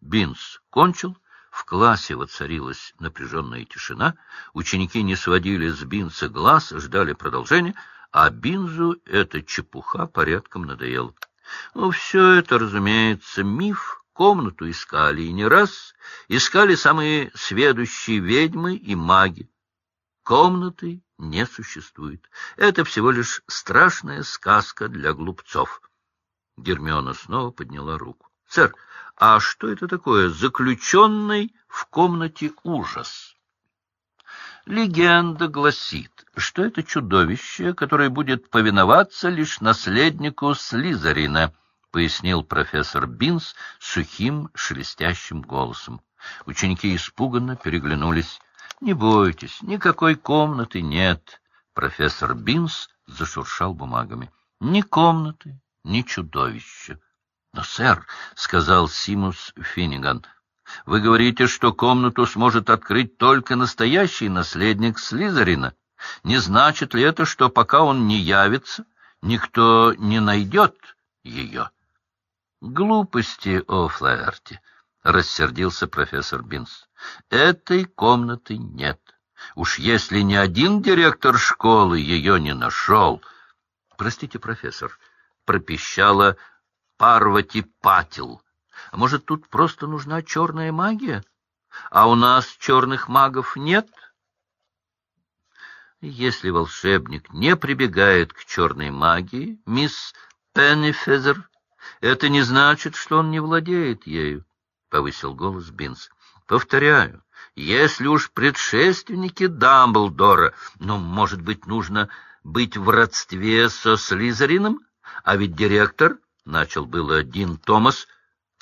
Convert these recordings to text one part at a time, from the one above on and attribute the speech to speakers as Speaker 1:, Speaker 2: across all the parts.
Speaker 1: Бинс кончил, в классе воцарилась напряженная тишина, ученики не сводили с Бинса глаз, ждали продолжения, а Бинзу эта чепуха порядком надоела. Ну, все это, разумеется, миф, комнату искали и не раз, искали самые сведущие ведьмы и маги. Комнаты не существует. Это всего лишь страшная сказка для глупцов. Гермиона снова подняла руку. — Сэр, а что это такое заключенный в комнате ужас? Легенда гласит, что это чудовище, которое будет повиноваться лишь наследнику Слизерина, — пояснил профессор Бинс сухим шелестящим голосом. Ученики испуганно переглянулись. — Не бойтесь, никакой комнаты нет. Профессор Бинс зашуршал бумагами. — Ни комнаты, ни чудовища. — Но, сэр, — сказал Симус Финниган, — вы говорите, что комнату сможет открыть только настоящий наследник Слизерина. Не значит ли это, что пока он не явится, никто не найдет ее? — Глупости, о Флаерти, — рассердился профессор Бинс. — Этой комнаты нет. Уж если ни один директор школы ее не нашел... — Простите, профессор, — пропищала Парвати Патил. А может, тут просто нужна черная магия? А у нас черных магов нет? Если волшебник не прибегает к черной магии, мисс Пеннифезер, это не значит, что он не владеет ею, — повысил голос Бинс. Повторяю, если уж предшественники Дамблдора, ну, может быть, нужно быть в родстве со Слизерином, а ведь директор — начал было Дин Томас,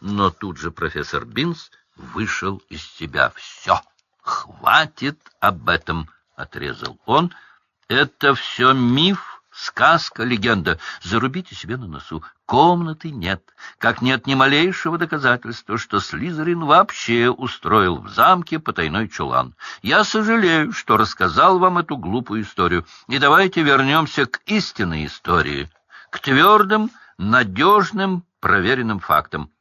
Speaker 1: но тут же профессор Бинс вышел из себя. — Все, хватит об этом, — отрезал он. — Это все миф, сказка, легенда. Зарубите себе на носу. Комнаты нет, как нет ни малейшего доказательства, что Слизерин вообще устроил в замке потайной чулан. Я сожалею, что рассказал вам эту глупую историю. И давайте вернемся к истинной истории, к твердым, надежным, проверенным фактом.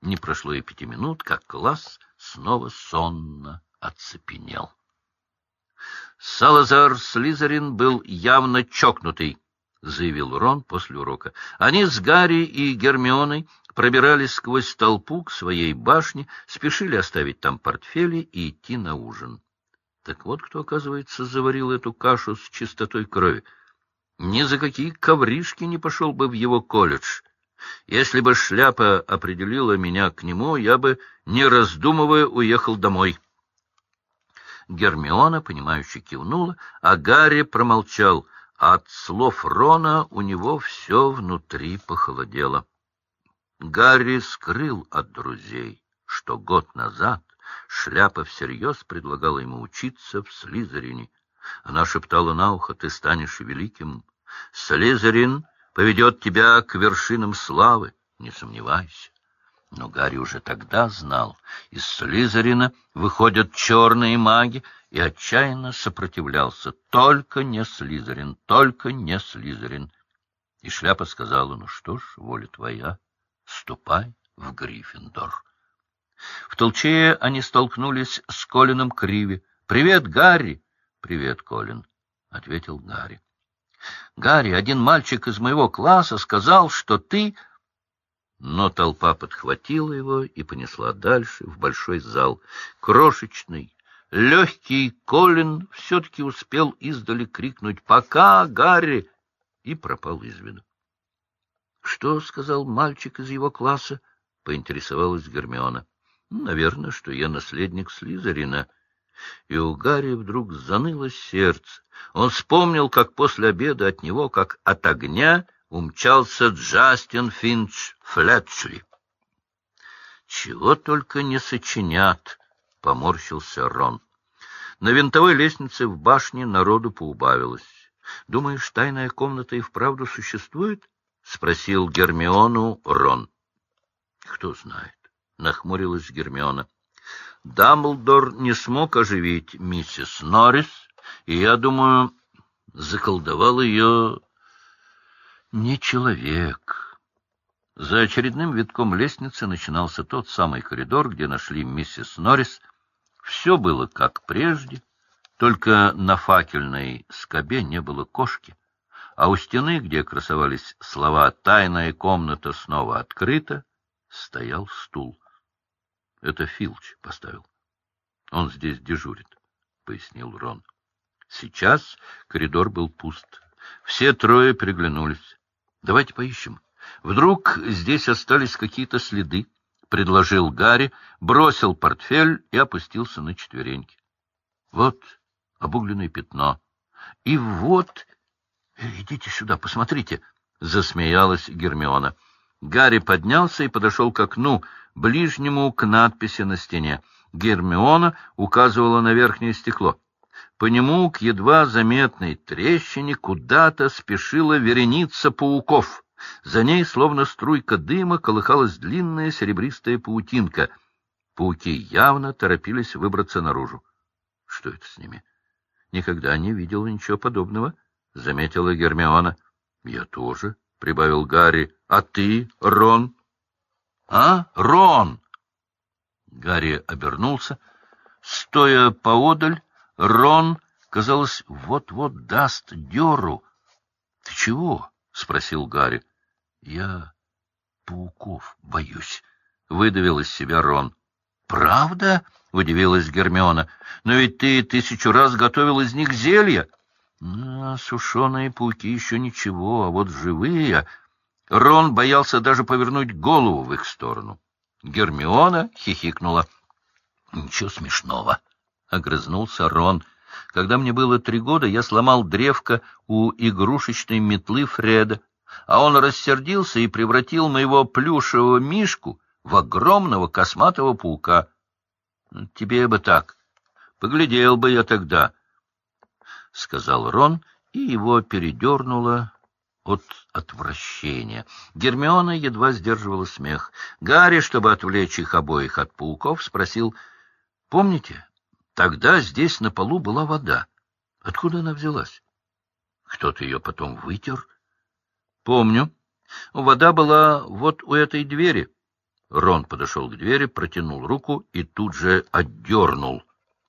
Speaker 1: Не прошло и пяти минут, как класс снова сонно оцепенел. Салазар Слизерин был явно чокнутый, — заявил Рон после урока. Они с Гарри и Гермионой пробирались сквозь толпу к своей башне, спешили оставить там портфели и идти на ужин. Так вот кто, оказывается, заварил эту кашу с чистотой крови. Ни за какие ковришки не пошел бы в его колледж. Если бы шляпа определила меня к нему, я бы, не раздумывая, уехал домой. Гермиона, понимающе кивнула, а Гарри промолчал. От слов Рона у него все внутри похолодело. Гарри скрыл от друзей, что год назад шляпа всерьез предлагала ему учиться в Слизерине. Она шептала на ухо, ты станешь великим. Слизерин поведет тебя к вершинам славы, не сомневайся. Но Гарри уже тогда знал, из Слизерина выходят черные маги, и отчаянно сопротивлялся. Только не Слизерин, только не Слизерин. И шляпа сказала, ну что ж, воля твоя, ступай в Гриффиндор. В толчее они столкнулись с Колином Криви. — Привет, Гарри! — Привет, Колин, — ответил Гарри. — Гарри, один мальчик из моего класса сказал, что ты... Но толпа подхватила его и понесла дальше, в большой зал. Крошечный, легкий Колин все-таки успел издали крикнуть «Пока, Гарри!» и пропал из виду. — Что сказал мальчик из его класса? — поинтересовалась Гермиона. — Наверное, что я наследник Слизерина. И у Гарри вдруг заныло сердце. Он вспомнил, как после обеда от него, как от огня, умчался Джастин Финч Флетчли. Чего только не сочинят, — поморщился Рон. На винтовой лестнице в башне народу поубавилось. — Думаешь, тайная комната и вправду существует? — спросил Гермиону Рон. — Кто знает, — нахмурилась Гермиона. Дамблдор не смог оживить миссис Норрис, и, я думаю, заколдовал ее не человек. За очередным витком лестницы начинался тот самый коридор, где нашли миссис Норрис. Все было как прежде, только на факельной скобе не было кошки, а у стены, где красовались слова «Тайная комната снова открыта», стоял стул. Это Филч поставил. Он здесь дежурит, — пояснил Рон. Сейчас коридор был пуст. Все трое переглянулись. — Давайте поищем. Вдруг здесь остались какие-то следы, — предложил Гарри, бросил портфель и опустился на четвереньки. Вот обугленное пятно. И вот... Идите сюда, посмотрите, — засмеялась Гермиона. Гарри поднялся и подошел к окну, ближнему к надписи на стене. Гермиона указывала на верхнее стекло. По нему к едва заметной трещине куда-то спешила вереница пауков. За ней, словно струйка дыма, колыхалась длинная серебристая паутинка. Пауки явно торопились выбраться наружу. Что это с ними? Никогда не видел ничего подобного, — заметила Гермиона. — Я тоже, — прибавил Гарри. — А ты, Рон? — А, Рон! Гарри обернулся. Стоя поодаль, Рон, казалось, вот-вот даст дёру. — Ты чего? — спросил Гарри. — Я пауков боюсь, — выдавил из себя Рон. — Правда? — удивилась Гермиона. — Но ведь ты тысячу раз готовил из них зелья. Ну, — Сушеные пауки еще ничего, а вот живые... Рон боялся даже повернуть голову в их сторону. Гермиона хихикнула. — Ничего смешного, — огрызнулся Рон. Когда мне было три года, я сломал древко у игрушечной метлы Фреда, а он рассердился и превратил моего плюшевого мишку в огромного косматого паука. Тебе бы так. Поглядел бы я тогда, — сказал Рон, и его передернуло от отвращения. Гермиона едва сдерживала смех. Гарри, чтобы отвлечь их обоих от пауков, спросил, — Помните, тогда здесь на полу была вода. Откуда она взялась? Кто-то ее потом вытер. — Помню. Вода была вот у этой двери. Рон подошел к двери, протянул руку и тут же отдернул.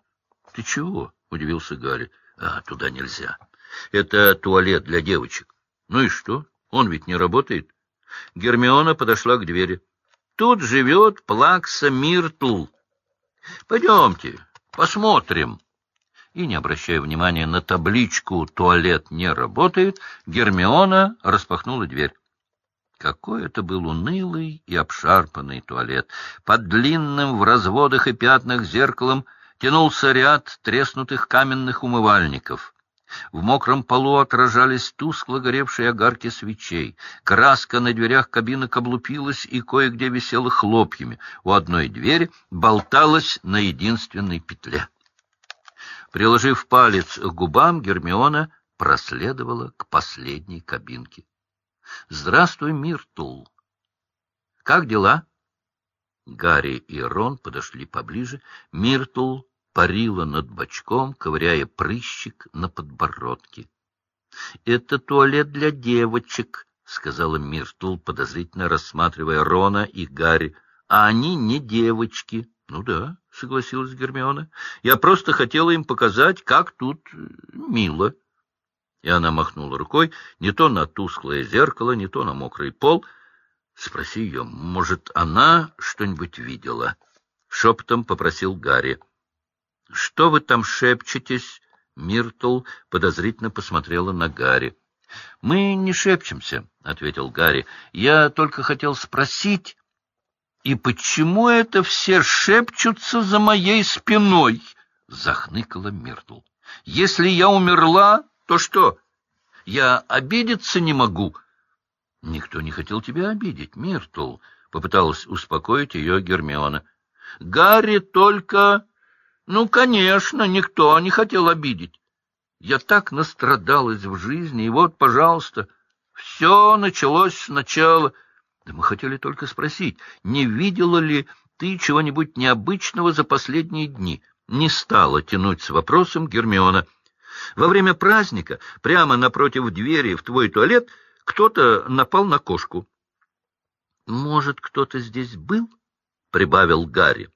Speaker 1: — Ты чего? — удивился Гарри. — А, туда нельзя. Это туалет для девочек. Ну и что? Он ведь не работает. Гермиона подошла к двери. Тут живет Плакса Миртл. Пойдемте, посмотрим. И, не обращая внимания на табличку «Туалет не работает», Гермиона распахнула дверь. Какой это был унылый и обшарпанный туалет. Под длинным в разводах и пятнах зеркалом тянулся ряд треснутых каменных умывальников. В мокром полу отражались тускло горевшие огарки свечей. Краска на дверях кабинок облупилась и кое-где висела хлопьями. У одной двери болталась на единственной петле. Приложив палец к губам, Гермиона проследовала к последней кабинке. — Здравствуй, Миртл. — Как дела? Гарри и Рон подошли поближе. Миртл парила над бочком, ковыряя прыщик на подбородке. — Это туалет для девочек, — сказала Миртл, подозрительно рассматривая Рона и Гарри. — А они не девочки. — Ну да, — согласилась Гермиона. — Я просто хотела им показать, как тут мило. И она махнула рукой не то на тусклое зеркало, не то на мокрый пол. Спроси ее, может, она что-нибудь видела? Шепотом попросил Гарри. — Что вы там шепчетесь? Миртл подозрительно посмотрела на Гарри. — Мы не шепчемся, — ответил Гарри. — Я только хотел спросить, и почему это все шепчутся за моей спиной? — захныкала Миртл. — Если я умерла, то что? Я обидеться не могу. — Никто не хотел тебя обидеть, Миртл, — попыталась успокоить ее Гермиона. — Гарри только... Ну, конечно, никто не хотел обидеть. Я так настрадалась в жизни, и вот, пожалуйста, все началось сначала. Да мы хотели только спросить, не видела ли ты чего-нибудь необычного за последние дни? Не стала тянуть с вопросом Гермиона. Во время праздника, прямо напротив двери в твой туалет, кто-то напал на кошку. Может, кто-то здесь был? — прибавил Гарри.